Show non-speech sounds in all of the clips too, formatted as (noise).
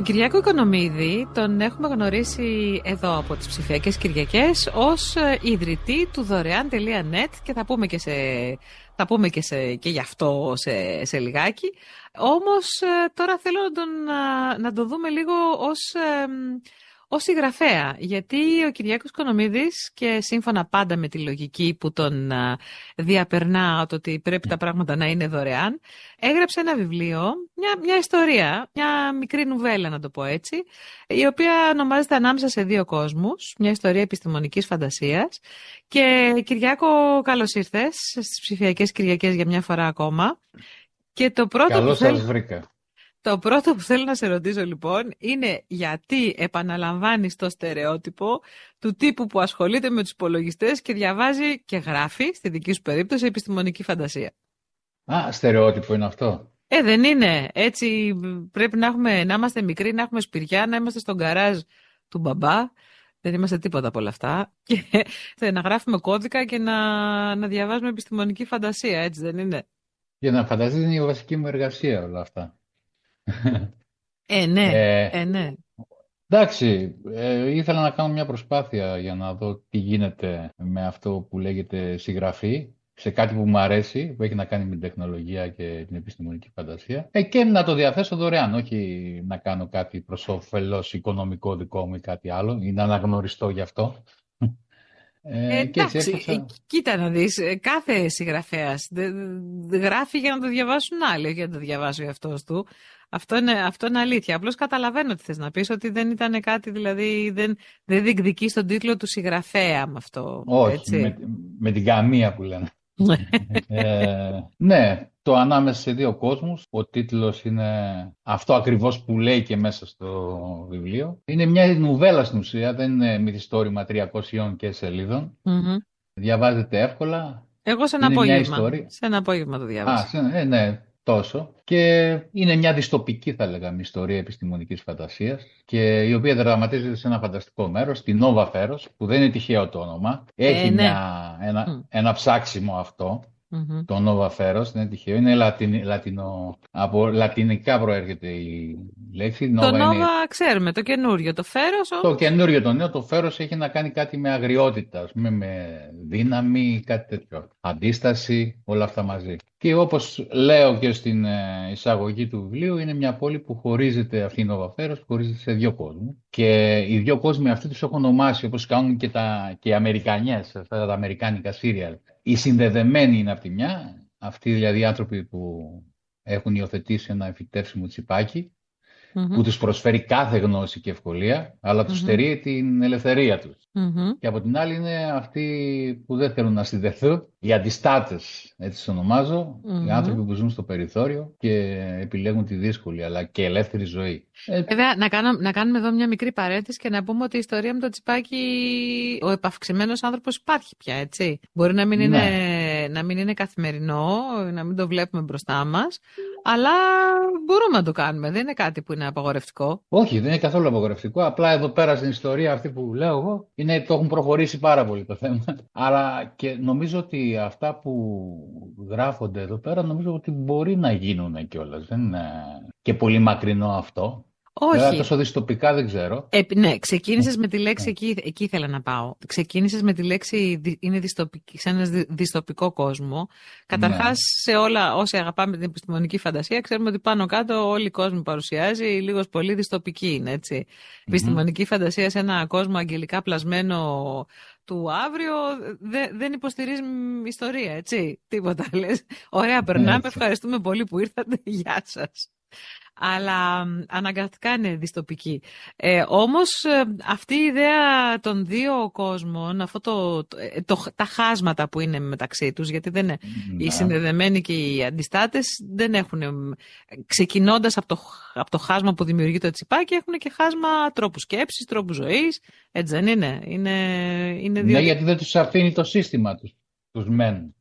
Το Κυριάκο Οικονομίδη τον έχουμε γνωρίσει εδώ από τις ψηφιακές Κυριακές ως ε, ιδρυτή του δωρεάν.net και θα πούμε και, σε, θα πούμε και, σε, και γι' αυτό σε, σε λιγάκι. Όμως ε, τώρα θέλω να τον, να τον δούμε λίγο ως Ω συγγραφέα, γιατί ο Κυριάκος Κονομίδης και σύμφωνα πάντα με τη λογική που τον διαπερνά ότι πρέπει τα πράγματα να είναι δωρεάν, έγραψε ένα βιβλίο, μια, μια ιστορία, μια μικρή νουβέλα να το πω έτσι, η οποία ονομάζεται «Ανάμεσα σε δύο κόσμους», μια ιστορία επιστημονικής φαντασίας. Και Κυριάκο, καλώς ήρθες στις ψηφιακές Κυριακές για μια φορά ακόμα. Και το πρώτο Καλώς που σας βρήκα. Το πρώτο που θέλω να σε ρωτήσω λοιπόν είναι γιατί επαναλαμβάνεις το στερεότυπο του τύπου που ασχολείται με τους υπολογιστές και διαβάζει και γράφει, στη δική σου περίπτωση, επιστημονική φαντασία. Α, στερεότυπο είναι αυτό. Ε, δεν είναι. Έτσι πρέπει να, έχουμε, να είμαστε μικροί, να έχουμε σπηριά, να είμαστε στον καράζ του μπαμπά. Δεν είμαστε τίποτα από όλα αυτά. Και (laughs) να γράφουμε κώδικα και να, να διαβάζουμε επιστημονική φαντασία, έτσι δεν είναι; Για να φανταστείς είναι η βασική μου εργασία όλα αυτά. Ε, ναι. Ε, ε, ναι. Εντάξει, ε, ήθελα να κάνω μια προσπάθεια για να δω τι γίνεται με αυτό που λέγεται συγγραφή σε κάτι που μου αρέσει, που έχει να κάνει με την τεχνολογία και την επιστημονική φαντασία ε, και να το διαθέσω δωρεάν, όχι να κάνω κάτι προς όφελος οικονομικό δικό μου ή κάτι άλλο ή να αναγνωριστώ γι' αυτό. Ε, εντάξει, κοίτα να δεις, κάθε συγγραφέας γράφει για να το διαβάσουν άλλοι, για να το διαβάσει ο εαυτός του. Αυτό είναι, αυτό είναι αλήθεια. Απλώς καταλαβαίνω τι θες να πεις, ότι δεν ήταν κάτι, δηλαδή δεν, δεν διεκδικεί τον τίτλο του συγγραφέα με αυτό. Όχι, έτσι. Με, με την καμία που λένε. Ναι. ε, ναι, το ανάμεσα σε δύο κόσμους. Ο τίτλος είναι αυτό ακριβώς που λέει και μέσα στο βιβλίο. Είναι μια νουβέλα στην ουσία, δεν είναι μυθιστόρημα 300 και σελίδων. Διαβάζεται εύκολα. Εγώ σε ένα απόγευμα. Σε ένα απόγευμα το διάβασα. Α, ε, ναι, τόσο. Και είναι μια διστοπική, θα λέγαμε, ιστορία επιστημονικής φαντασίας και η οποία δραματίζεται σε ένα φανταστικό μέρος, στην Nova Feros, που δεν είναι τυχαίο το όνομα. Έχει ε, ναι. μια, ένα, ένα ψάξιμο αυτό. Mm-hmm. Το Nova Feros, δεν είναι τυχαίο, είναι λατιν, λατινο, από λατινικά προέρχεται η λέξη. Το Nova είναι... ξέρουμε, το καινούριο, το Feros. Το καινούριο, το νέο, το Feros έχει να κάνει κάτι με αγριότητα, με, με δύναμη, κάτι τέτοιο. Αντίσταση, όλα αυτά μαζί. Και όπως λέω και στην ε, εισαγωγή του βιβλίου, είναι μια πόλη που χωρίζεται αυτή η Νοβαφέρος, που χωρίζεται σε δύο κόσμους. Και οι δύο κόσμοι αυτοί τους έχουν ονομάσει, όπως κάνουν και, τα, και οι Αμερικανιές, αυτά τα αμερικάνικα σύριαλ. Οι συνδεδεμένοι είναι από τη μια, αυτοί δηλαδή οι άνθρωποι που έχουν υιοθετήσει ένα εφητεύσιμο τσιπάκι, που τους προσφέρει κάθε γνώση και ευκολία, αλλά τους στερεί την ελευθερία τους. Και από την άλλη είναι αυτοί που δεν θέλουν να συνδεθούν, οι αντιστάτες, έτσι τους ονομάζω, οι άνθρωποι που ζουν στο περιθώριο και επιλέγουν τη δύσκολη αλλά και ελεύθερη ζωή. Ε, Βέβαια, να, κάνω, να κάνουμε εδώ μια μικρή παρένθεση και να πούμε ότι η ιστορία με το τσιπάκι, ο επαυξημένος άνθρωπος υπάρχει πια, έτσι. Μπορεί να μην, ναι. είναι, να μην είναι καθημερινό, να μην το βλέπουμε μπροστά μας, αλλά μπορούμε να το κάνουμε. Δεν είναι κάτι που είναι απαγορευτικό. Όχι, δεν είναι καθόλου απαγορευτικό. Απλά εδώ πέρα στην ιστορία αυτή που λέω εγώ, είναι, το έχουν προχωρήσει πάρα πολύ το θέμα. (laughs) Αλλά και νομίζω ότι αυτά που γράφονται εδώ πέρα, νομίζω ότι μπορεί να γίνουν κιόλας. Δεν είναι και πολύ μακρινό αυτό. Όχι. Βέβαια, τόσο δυστοπικά δεν ξέρω. Ε, ναι, ξεκίνησες με τη λέξη, ναι. εκεί, εκεί ήθελα να πάω. Ξεκίνησες με τη λέξη, είναι δυστοπική, σε ένας δυστοπικό κόσμο. Καταρχάς, ναι. σε όλα όσοι αγαπάμε την επιστημονική φαντασία, ξέρουμε ότι πάνω κάτω όλη η κόσμο παρουσιάζει, λίγος πολύ δυστοπική είναι, έτσι. Επιστημονική φαντασία σε ένα κόσμο αγγελικά πλασμένο του αύριο δεν υποστηρίζει ιστορία, έτσι. Τίποτα λες. Ωραία, περνάμε. Ευχαριστούμε πολύ που ήρθατε. (laughs) Γεια σας αλλά αναγκαστικά είναι δυστοπική. Ε, όμως ε, αυτή η ιδέα των δύο κόσμων, αυτό το, ε, το, τα χάσματα που είναι μεταξύ τους, γιατί δεν είναι, οι ναι. συνδεδεμένοι και οι αντιστάτες δεν έχουν, ξεκινώντας από το, από το χάσμα που δημιουργεί το τσιπάκι, έχουν και χάσμα τρόπου σκέψης, τρόπου ζωής, έτσι δεν είναι. είναι, είναι δύο... Ναι, γιατί δεν τους αφήνει το σύστημα τους, τους μεν,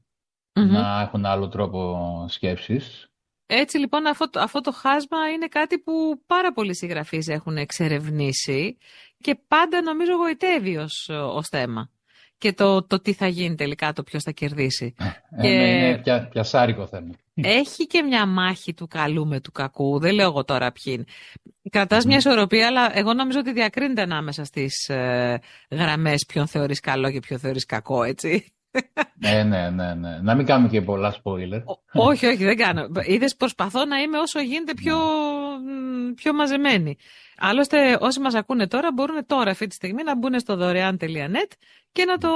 να έχουν άλλο τρόπο σκέψης έτσι λοιπόν αυτό, αυτό το χάσμα είναι κάτι που πάρα πολλοί συγγραφείς έχουν εξερευνήσει και πάντα νομίζω γοητεύει ως, ως θέμα. και το, το τι θα γίνει τελικά, το ποιος θα κερδίσει. Ε, και... ναι, είναι πια, πιασάρικο θέμα. Έχει και μια μάχη του καλού με του κακού, δεν λέω εγώ τώρα ποιοι είναι. Κρατάς μια ισορροπία, αλλά εγώ νομίζω ότι διακρίνεται ανάμεσα στις ε, γραμμές ποιον θεωρείς καλό και ποιον θεωρείς κακό, έτσι. Ναι, ναι, ναι, ναι. Να μην κάνουμε και πολλά spoiler. όχι, όχι, δεν κάνω. Είδες, προσπαθώ να είμαι όσο γίνεται πιο, ναι. πιο μαζεμένη. Άλλωστε, όσοι μας ακούνε τώρα μπορούν τώρα αυτή τη στιγμή να μπουν στο δωρεάν.net και να το,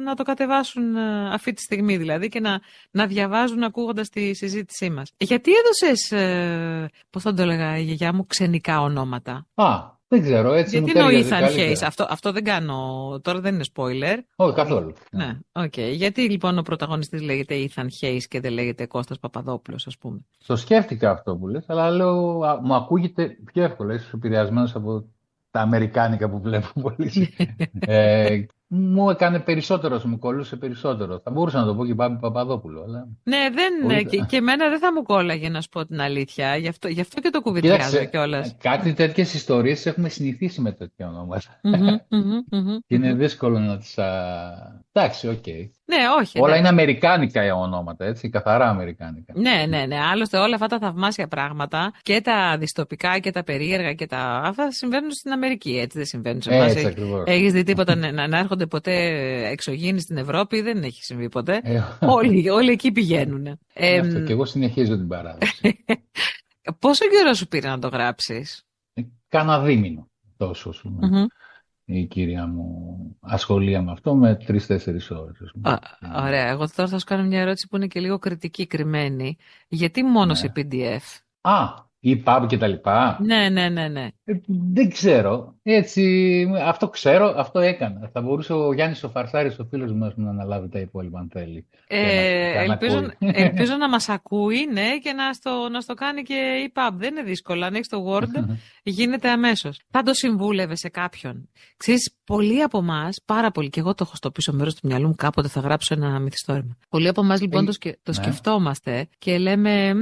να το κατεβάσουν ε, αυτή τη στιγμή δηλαδή και να, να διαβάζουν ακούγοντας τη συζήτησή μας. Γιατί έδωσες, ε, πώς θα το έλεγα η γιαγιά μου, ξενικά ονόματα; Α, δεν ξέρω, έτσι Γιατί είναι ο Ethan Hayes, αυτό, αυτό δεν κάνω, τώρα δεν είναι spoiler. Όχι, καθόλου. Ναι, OK. Okay. Γιατί λοιπόν ο πρωταγωνιστής λέγεται Ethan Hayes και δεν λέγεται Κώστας Παπαδόπουλος, ας πούμε; Το σκέφτηκα αυτό που λες, αλλά λέω, μου ακούγεται πιο εύκολα, ίσως επηρεασμένος από τα αμερικάνικα που βλέπω πολύ. (laughs) ε, μου έκανε περισσότερο, μου κολλούσε περισσότερο. Θα μπορούσα να το πω και Μπάμπη Παπαδόπουλο. Αλλά... Ναι, δεν, και, και εμένα δεν θα μου κόλλαγε να σου πω την αλήθεια. Γι' αυτό, γι αυτό και το κουβεντιάζω κιόλας. Κάτι τέτοιες ιστορίες έχουμε συνηθίσει με τέτοια ονόματα. και είναι δύσκολο να τις. Εντάξει, OK. Okay. Ναι, όχι. Όλα είναι αμερικάνικα οι ονόματα, έτσι, καθαρά αμερικάνικα. Ναι, ναι, ναι. Άλλωστε όλα αυτά τα θαυμάσια πράγματα και τα διστοπικά και τα περίεργα και τα. Αυτά συμβαίνουν στην Αμερική, έτσι δεν συμβαίνουν σε εμάς. Έχεις δει τίποτα να, να έρχονται ποτέ εξωγήινοι στην Ευρώπη, δεν έχει συμβεί ποτέ. Ε, (laughs) όλοι, όλοι εκεί πηγαίνουν. Ε, αυτό και εγώ συνεχίζω την παράδοση. (laughs) Πόσο καιρό σου πήρε να το γράψεις, ε, Κάνα δίμηνο τόσο η κυρία μου ασχολία με αυτό με τρει-τέσσερι ώρες. Ωραία. Εγώ τώρα θα σου κάνω μια ερώτηση που είναι και λίγο κριτική, κρυμμένη. Γιατί μόνο ναι. σε PDF. Α, ή pub και τα λοιπά. Ναι, ναι, ναι, ναι. Ε, δεν ξέρω. Έτσι, αυτό ξέρω, αυτό έκανα. Θα μπορούσε ο Γιάννης ο Φαρσάρης, ο φίλος μας, να αναλάβει τα υπόλοιπα, αν θέλει. Ε, ελπίζω, (laughs) ελπίζω να μας ακούει, ναι, και να στο, να στο κάνει και η pub. Δεν είναι δύσκολο. Αν έχει το Word, (laughs) γίνεται αμέσως. Θα το συμβούλευε σε κάποιον. Ξέρεις, πολλοί από εμάς, πάρα πολλοί, και εγώ το έχω στο πίσω μέρος του μυαλού μου, κάποτε θα γράψω ένα μυθιστόρημα. Πολλοί από εμάς λοιπόν το, το ναι. σκεφτόμαστε και λέμε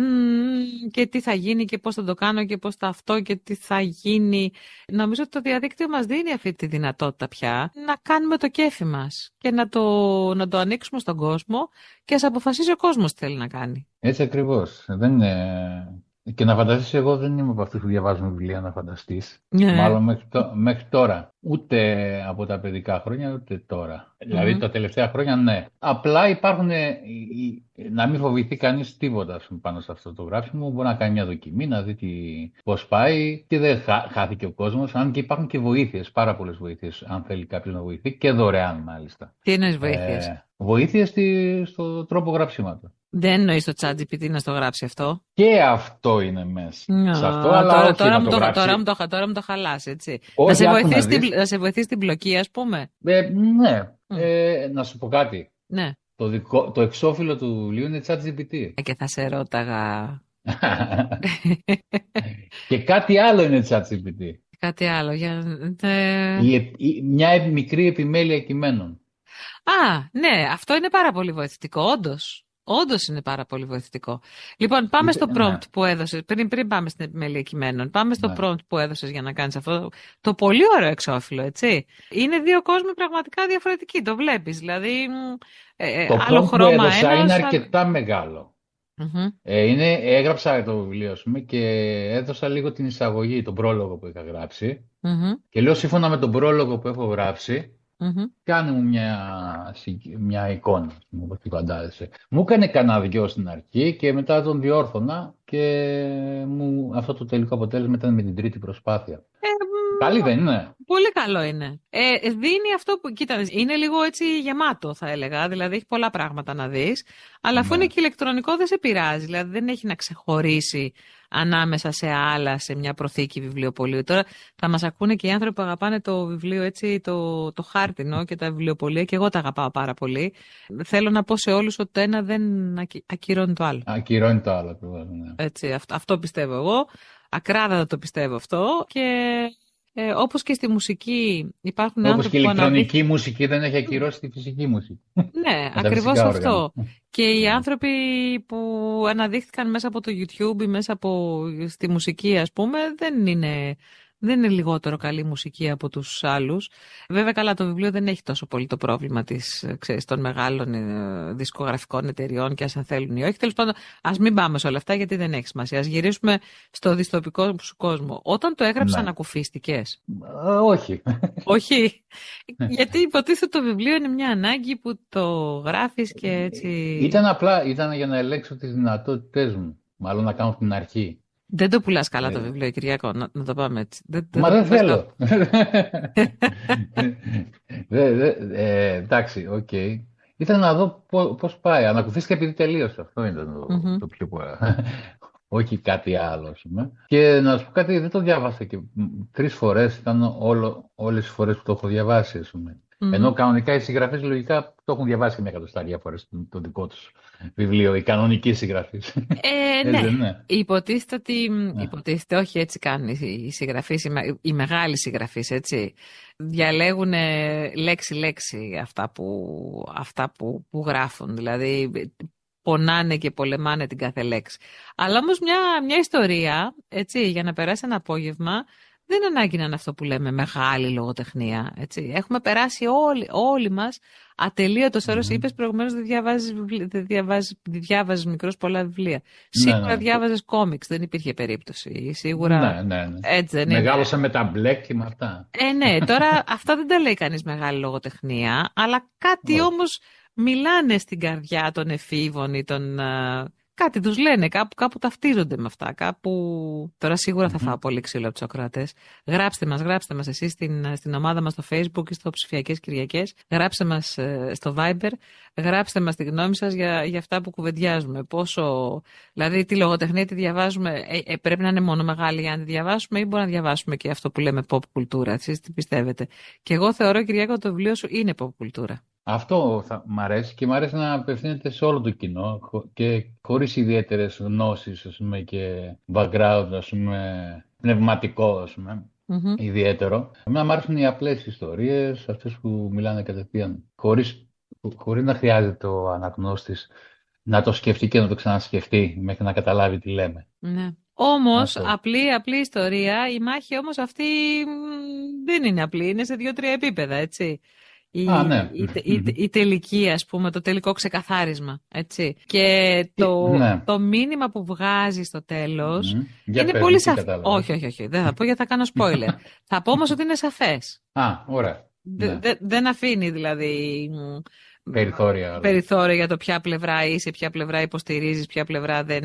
και τι θα γίνει και πώς θα το κάνω και πώς θα αυτό και τι θα γίνει. Νομίζω ότι το διαδίκτυο μας δίνει αυτή τη δυνατότητα πια να κάνουμε το κέφι μας και να το, να το ανοίξουμε στον κόσμο και ας αποφασίσει ο κόσμος τι θέλει να κάνει. Έτσι ακριβώς. Δεν είναι και να φανταστείς, εγώ δεν είμαι από αυτούς που διαβάζουν βιβλία να φανταστείς. Ναι. Μάλλον μέχρι, μέχρι, τώρα. Ούτε από τα παιδικά χρόνια, ούτε τώρα. Δηλαδή τα τελευταία χρόνια, ναι. Απλά υπάρχουν, ε, να μην φοβηθεί κανείς τίποτα πάνω σε αυτό το γράψιμο. Μπορεί να κάνει μια δοκιμή, να δει τι, πώς πάει και δεν χά, χάθηκε ο κόσμος. Αν και υπάρχουν και βοήθειες, πάρα πολλές βοήθειες, αν θέλει κάποιος να βοηθεί και δωρεάν μάλιστα. Τι είναι βοήθειες; Ε, βοήθειες στο τρόπο γραψίματος. Δεν εννοείς το chat GPT να στο γράψει αυτό; Και αυτό είναι μέσα. σε αυτό, αλλά τώρα, όχι τώρα, να μου το, τώρα, μου το, τώρα μου το χαλάσει, έτσι. Όχι, να, σε βοηθήσει την, να σε βοηθήσει την μπλοκή, ας πούμε. Ε, ναι. Ε, να σου πω κάτι. Ναι. Το, δικό, το εξώφυλλο του βιβλίου είναι chat GPT. Ε, και θα σε ρώταγα. (laughs) και κάτι άλλο είναι chat GPT. Κάτι άλλο. Για... Η, η, μια μικρή επιμέλεια κειμένων. Α, ναι, αυτό είναι πάρα πολύ βοηθητικό, όντως. Όντως είναι πάρα πολύ βοηθητικό. Λοιπόν, πάμε στο prompt ναι. που έδωσες. Πριν, πριν πάμε στην επιμέλεια κειμένων, πάμε στο ναι. prompt που έδωσες για να κάνεις αυτό. Το πολύ ωραίο εξώφυλλο, έτσι. Είναι δύο κόσμοι πραγματικά διαφορετικοί. Το βλέπεις. Δηλαδή, ε, ε το άλλο χρώμα που έδωσα ένας, είναι αρκετά μεγάλο. Ε, είναι, έγραψα το βιβλίο σου και έδωσα λίγο την εισαγωγή, τον πρόλογο που είχα Και λέω σύμφωνα με τον πρόλογο που έχω γράψει, Mm-hmm. Κάνε μου μια, μια εικόνα, όπως τη φαντάζεσαι. Μου έκανε κανένα δυο στην αρχή και μετά τον διόρθωνα και μου, αυτό το τελικό αποτέλεσμα ήταν με την τρίτη προσπάθεια. Ε, Καλή δεν είναι. Πολύ καλό είναι. Ε, δίνει αυτό που, κοίτα, είναι λίγο έτσι γεμάτο θα έλεγα, δηλαδή έχει πολλά πράγματα να δεις, αλλά αφού ναι. είναι και ηλεκτρονικό δεν σε πειράζει, δηλαδή δεν έχει να ξεχωρίσει ανάμεσα σε άλλα, σε μια προθήκη βιβλιοπολίου. Τώρα θα μας ακούνε και οι άνθρωποι που αγαπάνε το βιβλίο έτσι, το, το χάρτινο και τα βιβλιοπολία και εγώ τα αγαπάω πάρα πολύ. Θέλω να πω σε όλους ότι το ένα δεν ακυρώνει το άλλο. Ακυρώνει το άλλο, ναι. Έτσι, αυτό, αυτό πιστεύω εγώ. Ακράδαντα το πιστεύω αυτό και ε, όπως και στη μουσική υπάρχουν όπως άνθρωποι και η ηλεκτρονική μουσική δεν έχει ακυρώσει τη φυσική μουσική. Ναι, (laughs) ακριβώς αυτό. Και οι ναι. άνθρωποι που αναδείχθηκαν μέσα από το YouTube ή μέσα από στη μουσική ας πούμε δεν είναι δεν είναι λιγότερο καλή μουσική από τους άλλους. Βέβαια καλά το βιβλίο δεν έχει τόσο πολύ το πρόβλημα της, ξέρεις, των μεγάλων ε, δισκογραφικών εταιριών και αν θέλουν ή όχι. Τέλος πάντων, ας μην πάμε σε όλα αυτά γιατί δεν έχει σημασία. Ας γυρίσουμε στο διστοπικό σου κόσμο. Όταν το έγραψες ναι. ακουφίστηκες. Ε, όχι. (laughs) όχι. γιατί υποτίθεται το βιβλίο είναι μια ανάγκη που το γράφεις και έτσι... Ήταν απλά, ήταν για να ελέγξω τις δυνατότητές μου. Μάλλον να κάνω την αρχή. Δεν το πουλάς καλά το ε. βιβλίο, Κυριάκο, να, να το πάμε έτσι. Δεν, Μα δεν θέλω. (laughs) ε, εντάξει, OK. Okay. Ήθελα να δω πώς πάει. Ανακουφίστηκα επειδή τελείωσε. Αυτό ήταν το, mm-hmm. το πιο πολύ. (laughs) Όχι κάτι άλλο, πούμε. Και να σου πω κάτι, δεν το διάβασα και τρεις φορές ήταν όλο, όλες τις φορές που το έχω διαβάσει, πούμε. Mm-hmm. Ενώ κανονικά οι συγγραφείς λογικά το έχουν διαβάσει και μια εκατοστάρια φορές το, το δικό τους βιβλίο, η κανονική συγγραφή. Ε, ναι. ναι. Υποτίθεται ότι. Ναι. Υποτίθεται, όχι έτσι κάνουν οι συγγραφείς, οι μεγάλοι συγγραφείς, έτσι. Διαλέγουν λέξη-λέξη αυτά, που, αυτά που, που γράφουν. Δηλαδή, πονάνε και πολεμάνε την κάθε λέξη. Αλλά όμως μια, μια ιστορία, έτσι, για να περάσει ένα απόγευμα, δεν είναι ανάγκη να είναι αυτό που λέμε μεγάλη λογοτεχνία. Έτσι. Έχουμε περάσει όλοι, όλοι μας ατελείωτος όρος. Mm-hmm. Είπες προηγουμένως δεν διαβάζεις, δεν διαβάζεις, διαβάζεις μικρός πολλά βιβλία. Ναι, Σίγουρα ναι, ναι. διάβαζες κόμιξ, δεν υπήρχε περίπτωση. Σίγουρα... Ναι, ναι, ναι. Έτσι δεν Μεγάλωσα με τα μπλεκ και με αυτά. Ε, ναι, τώρα (laughs) αυτά δεν τα λέει κανείς μεγάλη λογοτεχνία, αλλά κάτι όμως μιλάνε στην καρδιά των εφήβων ή των Κάτι τους λένε, κάπου, κάπου ταυτίζονται με αυτά. Κάπου... Τώρα σίγουρα θα φάω πολύ ξύλο από τους ακροατές. Γράψτε μας, γράψτε μας εσείς στην, στην ομάδα μας στο Facebook ή στο Ψηφιακές Κυριακές. Γράψτε μας ε, στο Viber. Γράψτε μας τη γνώμη σας για, για αυτά που κουβεντιάζουμε. Πόσο. Δηλαδή, τη λογοτεχνία τη διαβάζουμε. Ε, ε, πρέπει να είναι μόνο μεγάλη για να τη διαβάσουμε ή μπορούμε να διαβάσουμε και αυτό που λέμε pop κουλτούρα. Εσεί τι πιστεύετε. Και εγώ θεωρώ, Κυριακό, το βιβλίο σου είναι pop κουλτούρα. Αυτό θα μ' αρέσει και μ' αρέσει να απευθύνεται σε όλο το κοινό και χωρίς ιδιαίτερες γνώσεις ας πούμε, και background ας πούμε, πνευματικό ας πούμε, mm-hmm. ιδιαίτερο. Εμένα μ' αρέσουν οι απλές ιστορίες, αυτές που μιλάνε κατευθείαν, χωρίς, χωρίς να χρειάζεται ο αναγνώστης να το σκεφτεί και να το ξανασκεφτεί μέχρι να καταλάβει τι λέμε. Ναι. Όμως, απλή, απλή ιστορία, η μάχη όμως αυτή δεν είναι απλή, είναι σε δύο-τρία επίπεδα, έτσι η, ναι. η, τελική, ας πούμε, το τελικό ξεκαθάρισμα, έτσι. Και το, ναι. το μήνυμα που βγάζει στο τέλος είναι πολύ σαφές. Όχι, όχι, όχι, δεν θα πω γιατί θα κάνω spoiler. (laughs) θα πω όμως ότι είναι σαφές. Α, ωραία. Ναι. δεν αφήνει δηλαδή περιθώρια, περιθώρια για το ποια πλευρά είσαι, ποια πλευρά υποστηρίζεις, ποια πλευρά δεν...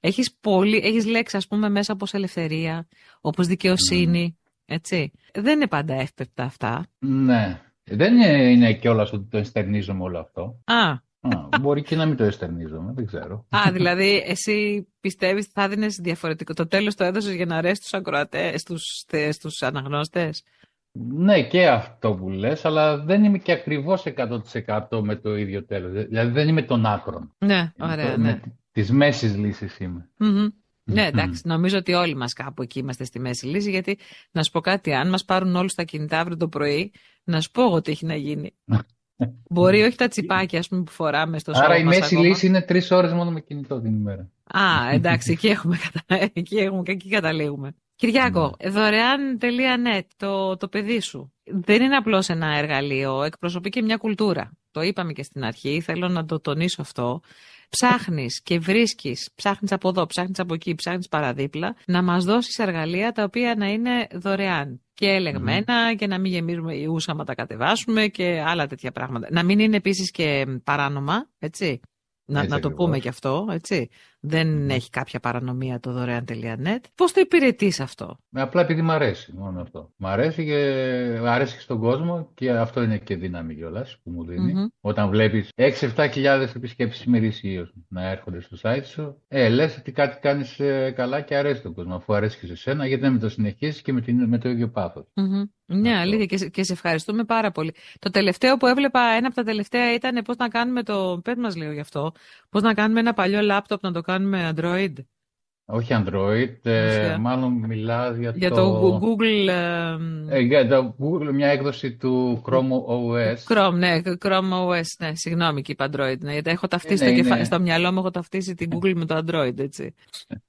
Έχεις, πολύ, έχεις λέξει ας πούμε μέσα όπως ελευθερία, όπως δικαιοσύνη, έτσι. Δεν είναι πάντα εύπεπτα αυτά. Ναι. Δεν είναι κιόλας ότι το εστερνίζομαι όλο αυτό. Α. Α, μπορεί και να μην το εστερνίζομαι, δεν ξέρω. Α, δηλαδή εσύ πιστεύεις ότι θα έδινες διαφορετικό. Το τέλος το έδωσες για να αρέσει στους ακροατές, στους, στους αναγνώστες; Ναι, και αυτό που λες, αλλά δεν είμαι και ακριβώς 100% με το ίδιο τέλος. Δηλαδή δεν είμαι των άκρων. Ναι, ωραία, ναι. Της μέσης λύσης είμαι. Ναι, εντάξει, νομίζω ότι όλοι μας κάπου εκεί είμαστε στη μέση λύση. Γιατί να σου πω κάτι, αν μας πάρουν όλους τα κινητά αύριο το πρωί, να σου πω εγώ τι έχει να γίνει. (laughs) Μπορεί όχι τα τσιπάκια ας πούμε, που φοράμε στο σώμα. Άρα η μέση λύση είναι τρεις ώρες μόνο με κινητό την ημέρα. Α, εντάξει, εκεί, έχουμε, (laughs) εκεί, έχουμε, εκεί καταλήγουμε. Κυριάκο, ναι. δωρεάν.net, το, το παιδί σου. Δεν είναι απλώς ένα εργαλείο, εκπροσωπεί και μια κουλτούρα. Το είπαμε και στην αρχή, θέλω να το τονίσω αυτό ψάχνεις και βρίσκεις, ψάχνεις από εδώ, ψάχνεις από εκεί, ψάχνεις παραδίπλα, να μας δώσεις εργαλεία τα οποία να είναι δωρεάν και ελεγμένα και να μην γεμίζουμε ιούς άμα τα κατεβάσουμε και άλλα τέτοια πράγματα. Να μην είναι επίσης και παράνομα, έτσι. Να, να το πούμε και αυτό, έτσι. Δεν έχει κάποια παρανομία το δωρεάν.net. Πώς το υπηρετείς αυτό, Απλά επειδή μου αρέσει μόνο αυτό. Μ' αρέσει και αρέσει και στον κόσμο και αυτό είναι και δύναμη κιόλας που μου δίνει. Mm-hmm. Όταν βλέπεις 6-7 χιλιάδες επισκέψει ημερησίως να έρχονται στο site σου, ε, λες ότι κάτι κάνεις ε, καλά και αρέσει τον κόσμο. Αφού αρέσει και σε σένα, γιατί να μην το συνεχίσεις και με, την, με το ίδιο πάθος. Mm-hmm. Ναι, αλήθεια και, και σε ευχαριστούμε πάρα πολύ. Το τελευταίο που έβλεπα, ένα από τα τελευταία ήταν πώς να κάνουμε το. Πες μας λίγο γι' αυτό. Πώς να κάνουμε ένα παλιό λάπτοπ να το κάνουμε Android; Όχι Android, ε, μάλλον μιλάς για, για το... Google... Ε, για το Google, μια έκδοση του Chrome OS. Chrome, ναι, Chrome OS, ναι, συγγνώμη και είπα Android, ναι, γιατί έχω ταυτίσει είναι, στο, είναι... στο μυαλό μου, έχω ταυτίσει την Google με το Android, έτσι.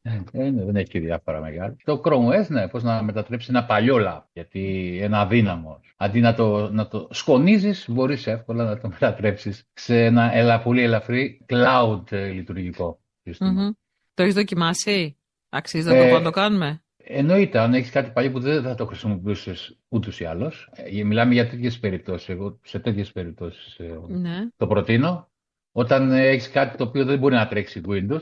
Ε, ναι, δεν έχει διάφορα μεγάλα. Το Chrome OS, ναι, πώς να μετατρέψει ένα παλιό lab, γιατί ένα αδύναμο. Αντί να το, να το σκονίζεις, μπορείς εύκολα να το μετατρέψεις σε ένα ελα, πολύ ελαφρύ cloud ε, λειτουργικό. Mm-hmm. Το έχεις δοκιμάσει, αξίζει να το, ε, το κάνουμε; Εννοείται, αν έχεις κάτι παλιό που δεν θα το χρησιμοποιήσει ούτως ή άλλως. Ε, μιλάμε για τέτοιες περιπτώσεις. Εγώ σε τέτοιες περιπτώσεις ε, ναι. το προτείνω. Όταν έχεις κάτι το οποίο δεν μπορεί να τρέξει Windows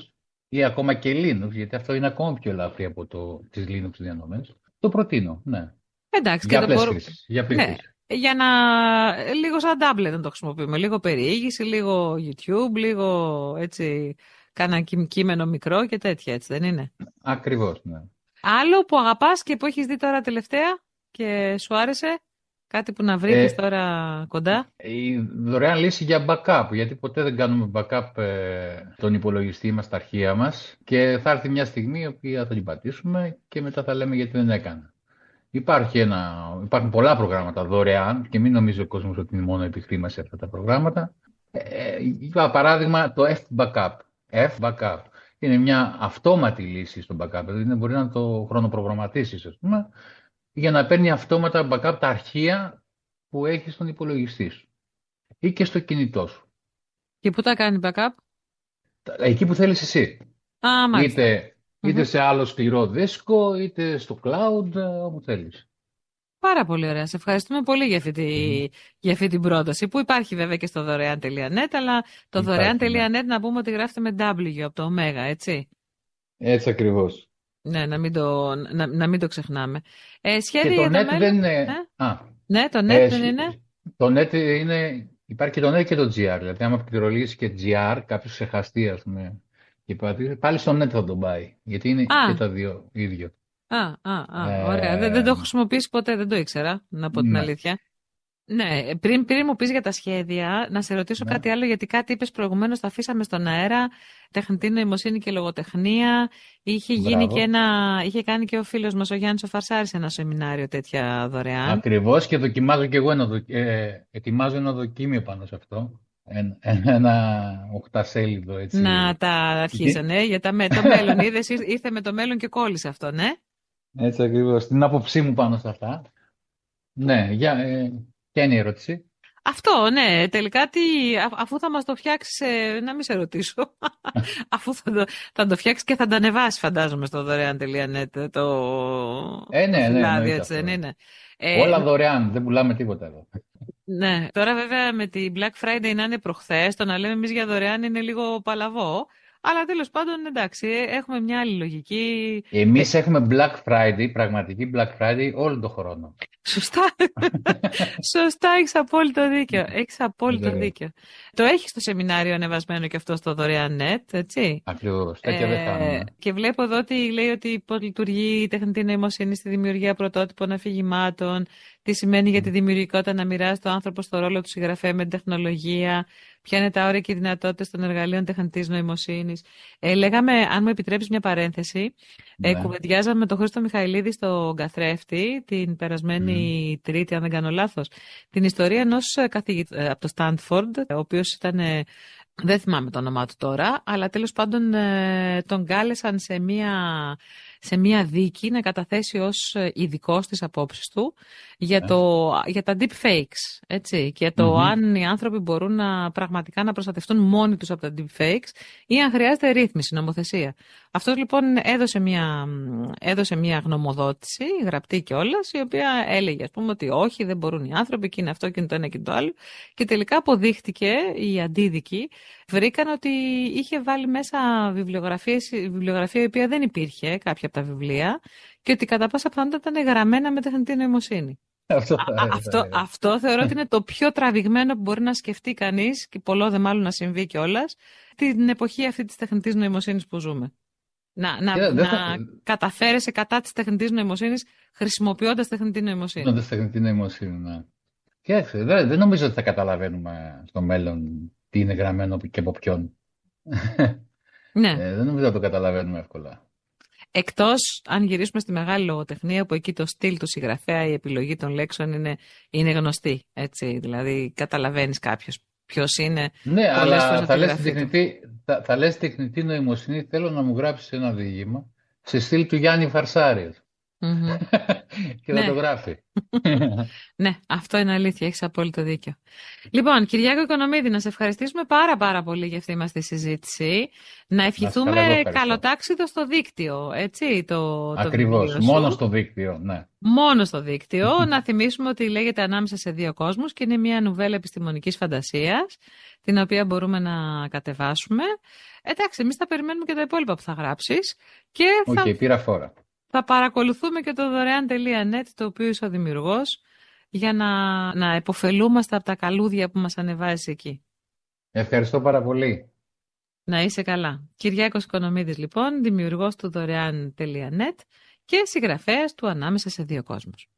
ή ακόμα και Linux, γιατί αυτό είναι ακόμα πιο ελαφρύ από το, τις Linux διανομές. Το προτείνω, ναι. Εντάξει, για και μπορώ... για ναι. Για να. λίγο σαν tablet να το χρησιμοποιούμε. Λίγο περιήγηση, λίγο YouTube, λίγο έτσι κάνα κείμενο μικρό και τέτοια, έτσι δεν είναι; Ακριβώς, ναι. Άλλο που αγαπάς και που έχεις δει τώρα τελευταία και σου άρεσε, κάτι που να βρήκες ε, τώρα κοντά; Η δωρεάν λύση για backup, γιατί ποτέ δεν κάνουμε backup ε, τον υπολογιστή μας, τα αρχεία μας και θα έρθει μια στιγμή η οποία θα την πατήσουμε και μετά θα λέμε γιατί δεν έκανα. Υπάρχει ένα, υπάρχουν πολλά προγράμματα δωρεάν και μην νομίζει ο κόσμος ότι είναι μόνο επιχείρημα σε αυτά τα προγράμματα. Ε, για παράδειγμα το F-Backup. F-Backup. Είναι μια αυτόματη λύση στο backup, δηλαδή μπορεί να το χρονοπρογραμματίσεις, ας πούμε, για να παίρνει αυτόματα backup τα αρχεία που έχει στον υπολογιστή σου ή και στο κινητό σου. Και πού τα κάνει backup? Εκεί που θέλεις εσύ. Α, μάλιστα. Είτε, είτε σε άλλο σκληρό δίσκο, είτε στο cloud, όπου θέλεις. Πάρα πολύ ωραία. Σε ευχαριστούμε πολύ για αυτή, τη, για αυτή την πρόταση που υπάρχει βέβαια και στο δωρεάν.net αλλά το δωρεάν.net ναι. να πούμε ότι γράφεται με W από το Ω, έτσι. Έτσι ακριβώς. Ναι, να μην το, να, να μην το ξεχνάμε. Ε, σχέδια και το net δεν είναι... Ε; Α. Ναι, το net ε, δεν είναι... Το net είναι... Υπάρχει και το net και το GR. Δηλαδή, άμα πληρολύσει και GR, κάποιος ξεχαστεί, ας πούμε, και πάλι στο net θα τον πάει. Γιατί είναι και τα δύο ίδιο. Α, α, α ωραία. Δεν, δεν το έχω χρησιμοποιήσει ποτέ, δεν το ήξερα, να πω την ναι. αλήθεια. Ναι, πριν, πριν μου πεις για τα σχέδια, να σε ρωτήσω ναι. κάτι άλλο, γιατί κάτι είπες προηγουμένως, τα αφήσαμε στον αέρα, τεχνητή νοημοσύνη και λογοτεχνία. Είχε, γίνει και ένα, είχε κάνει και ο φίλος μας, ο Γιάννης ο Φαρσάρης, ένα σεμινάριο τέτοια δωρεάν. Ακριβώς και δοκιμάζω και εγώ, ένα, ε, ετοιμάζω ένα δοκίμιο πάνω σε αυτό. Ένα, ένα οχτασέλιδο έτσι. Να τα αρχίσανε, για τα, το μέλλον. Είδες, ήρθε με το μέλλον και κόλλησε αυτό, ναι; Έτσι ακριβώς. Την άποψή μου πάνω σε αυτά. Ναι, για, ε, ποια είναι η ερώτηση. Αυτό, ναι. Τελικά, τι, αφού θα μας το φτιάξεις, ε, να μην σε ρωτήσω, (laughs) αφού θα το, θα το φτιάξεις και θα τα ανεβάσεις, φαντάζομαι, στο δωρεάν.net, το ε, ναι, ναι, φυλάδι, έτσι δεν είναι. Ε, Όλα δωρεάν, δεν πουλάμε τίποτα εδώ. Ναι, τώρα βέβαια με την Black Friday να είναι προχθές, το να λέμε εμείς για δωρεάν είναι λίγο παλαβό. Αλλά τέλος πάντων, εντάξει, έχουμε μια άλλη λογική. Εμείς έχουμε Black Friday, πραγματική Black Friday, όλο τον χρόνο. Σωστά. (laughs) Σωστά, έχεις απόλυτο δίκιο. Έχεις απόλυτο δίκιο. Το έχεις στο σεμινάριο ανεβασμένο και αυτό στο δωρεάν net, έτσι; Ακριβώς, τέτοια δεν ε, Και βλέπω εδώ ότι λέει ότι πώς λειτουργεί η τεχνητή νοημοσύνη στη δημιουργία πρωτότυπων αφηγημάτων, τι σημαίνει για τη δημιουργικότητα να μοιράσει το άνθρωπο στο ρόλο του συγγραφέα με την τεχνολογία, ποια είναι τα όρια και οι δυνατότητες των εργαλείων τεχνητής νοημοσύνης; Ε, λέγαμε, αν μου επιτρέπει μια παρένθεση, ε, ναι. ε, κουβεντιάζαμε με τον Χρήστο Μιχαηλίδη στον καθρέφτη την περασμένη Τρίτη, αν δεν κάνω λάθος, την ιστορία ενός καθηγητή ε, από το Στάντφορντ, ο οποίος ήταν. Ε, δεν θυμάμαι το όνομά του τώρα, αλλά τέλος πάντων τον κάλεσαν σε μία σε μία δίκη να καταθέσει ως ε, ειδικός στις απόψεις του για, ναι. το, για τα deep fakes, έτσι, και το αν οι άνθρωποι μπορούν να, πραγματικά να προστατευτούν μόνοι τους από τα deep fakes ή αν χρειάζεται ρύθμιση, νομοθεσία. Αυτός λοιπόν έδωσε μία, έδωσε μία γνωμοδότηση, γραπτή κιόλας, η οποία έλεγε ας πούμε ότι όχι, δεν μπορούν οι άνθρωποι και είναι αυτό και είναι το ένα και το άλλο. Και τελικά αποδείχτηκε η αντίδικη, βρήκαν ότι είχε βάλει μέσα βιβλιογραφία η οποία δεν υπήρχε, κάποια από τα βιβλία, και ότι κατά πάσα πιθανότητα ήταν γραμμένα με τεχνητή νοημοσύνη. Αυτό, αυτό, αυτό θεωρώ ότι είναι το πιο τραβηγμένο που μπορεί να σκεφτεί κανείς, και πολλό δε μάλλον να συμβεί κιόλας, την εποχή αυτή της τεχνητής νοημοσύνης που ζούμε. Να, να, να θα... καταφέρεσαι κατά της τεχνητής νοημοσύνης χρησιμοποιώντας τεχνητή νοημοσύνη. Χρησιμοποιώντας τεχνητή νοημοσύνη, ναι. Και δεν, δεν νομίζω ότι θα καταλαβαίνουμε στο μέλλον τι είναι γραμμένο και από ποιον. Ναι. Ε, δεν νομίζω ότι το καταλαβαίνουμε εύκολα. Εκτός αν γυρίσουμε στη μεγάλη λογοτεχνία που εκεί το στυλ του συγγραφέα, η επιλογή των λέξεων είναι, είναι γνωστή. Έτσι, δηλαδή καταλαβαίνεις κάποιος ποιος είναι. Ναι, αλλά θα λες, τεχνητή, θα, θα λες τεχνητή νοημοσύνη, θέλω να μου γράψεις ένα διήγημα σε στυλ του Γιάννη Φαρσάριου. Mm-hmm. (laughs) και θα ναι. το γράφει. (laughs) ναι, αυτό είναι αλήθεια. Έχεις απόλυτο δίκιο. Λοιπόν, Κυριάκο Οικονομίδη, να σε ευχαριστήσουμε πάρα πάρα πολύ για αυτή μας τη συζήτηση. Να ευχηθούμε καλοτάξιδο στο δίκτυο, έτσι, το, Ακριβώς, μόνο στο δίκτυο, ναι. Μόνο στο δίκτυο. (laughs) να θυμίσουμε ότι λέγεται «Ανάμεσα σε δύο κόσμους» και είναι μια νουβέλα επιστημονικής φαντασίας, την οποία μπορούμε να κατεβάσουμε. Εντάξει, εμείς θα περιμένουμε και τα υπόλοιπα που θα γράψεις. Και θα... Okay, πήρα φόρα θα παρακολουθούμε και το δωρεάν.net το οποίο είσαι ο δημιουργός για να, να εποφελούμαστε από τα καλούδια που μας ανεβάζεις εκεί. Ευχαριστώ πάρα πολύ. Να είσαι καλά. Κυριάκος Οικονομίδης λοιπόν, δημιουργός του δωρεάν.net και συγγραφέας του Ανάμεσα σε δύο κόσμους.